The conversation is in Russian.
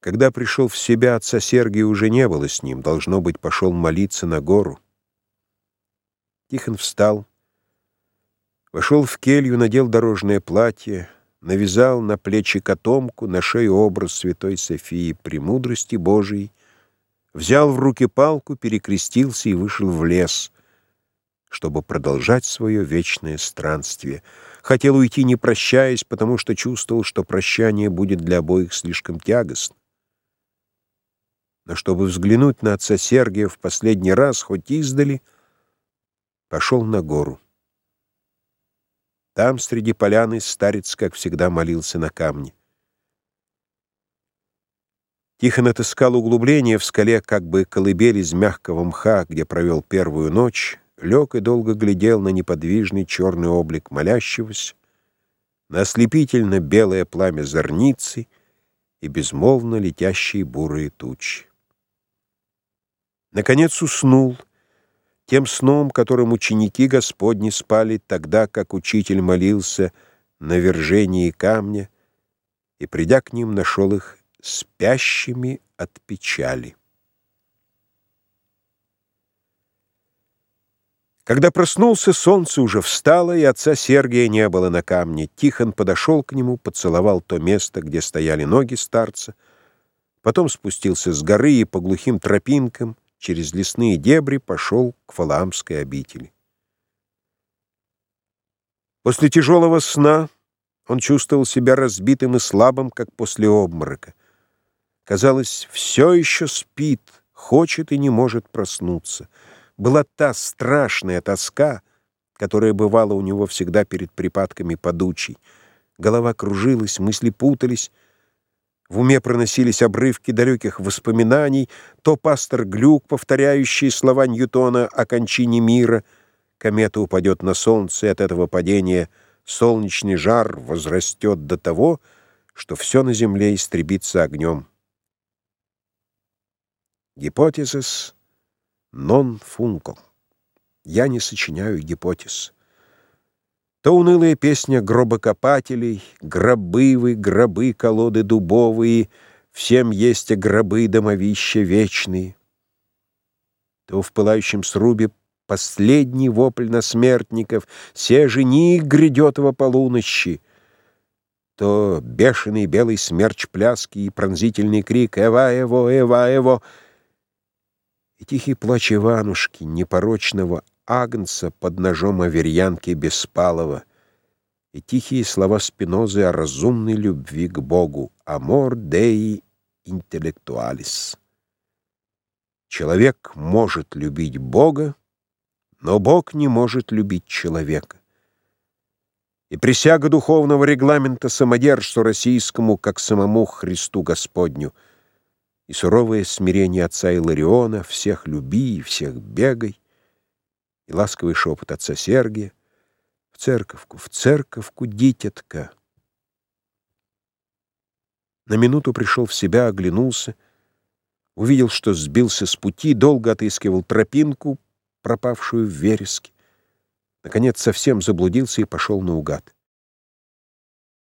Когда пришел в себя, отца Сергия уже не было с ним, должно быть, пошел молиться на гору. Тихон встал, вошел в келью, надел дорожное платье, навязал на плечи котомку, на шею образ святой Софии премудрости Божией, взял в руки палку, перекрестился и вышел в лес, чтобы продолжать свое вечное странствие — Хотел уйти, не прощаясь, потому что чувствовал, что прощание будет для обоих слишком тягостно. Но чтобы взглянуть на отца Сергия в последний раз, хоть издали, пошел на гору. Там, среди поляны, старец, как всегда, молился на камне. Тихон отыскал углубление в скале, как бы колыбель из мягкого мха, где провел первую ночь, лег и долго глядел на неподвижный черный облик молящегося, на ослепительно белое пламя зорницы и безмолвно летящие бурые тучи. Наконец уснул, тем сном, которым ученики Господни спали тогда, как учитель молился на вержении камня, и, придя к ним, нашел их спящими от печали. Когда проснулся, солнце уже встало, и отца Сергия не было на камне. Тихон подошел к нему, поцеловал то место, где стояли ноги старца, потом спустился с горы и по глухим тропинкам через лесные дебри пошел к Фалаамской обители. После тяжелого сна он чувствовал себя разбитым и слабым, как после обморока. Казалось, все еще спит, хочет и не может проснуться — была та страшная тоска, которая бывала у него всегда перед припадками подучий. Голова кружилась, мысли путались, в уме проносились обрывки далеких воспоминаний, то пастор Глюк, повторяющий слова Ньютона о кончине мира, комета упадет на солнце, и от этого падения солнечный жар возрастет до того, что все на земле истребится огнем. Гипотезис «Non funco». Я не сочиняю гипотез. То унылая песня гробокопателей, гробы гробы, колоды дубовые, всем есть гробы домовища вечные. То в пылающем срубе последний вопль на смертников, се жених грядет во полунощи, то бешеный белый смерч пляски и пронзительный крик «Эва его, Эва его!» и тихий плач Иванушки, непорочного агнца под ножом Аверьянки Беспалова, и тихие слова Спинозы о разумной любви к Богу «Amor Dei Intellectualis». Человек может любить Бога, но Бог не может любить человека. И присяга духовного регламента самодержцу российскому, как самому Христу Господню — и суровое смирение отца Илариона «всех люби и всех бегай», и ласковый шепот отца Сергия «в церковку, в церковку, дитятка». На минуту пришел в себя, оглянулся, увидел, что сбился с пути, долго отыскивал тропинку, пропавшую в вереске. Наконец совсем заблудился и пошел наугад.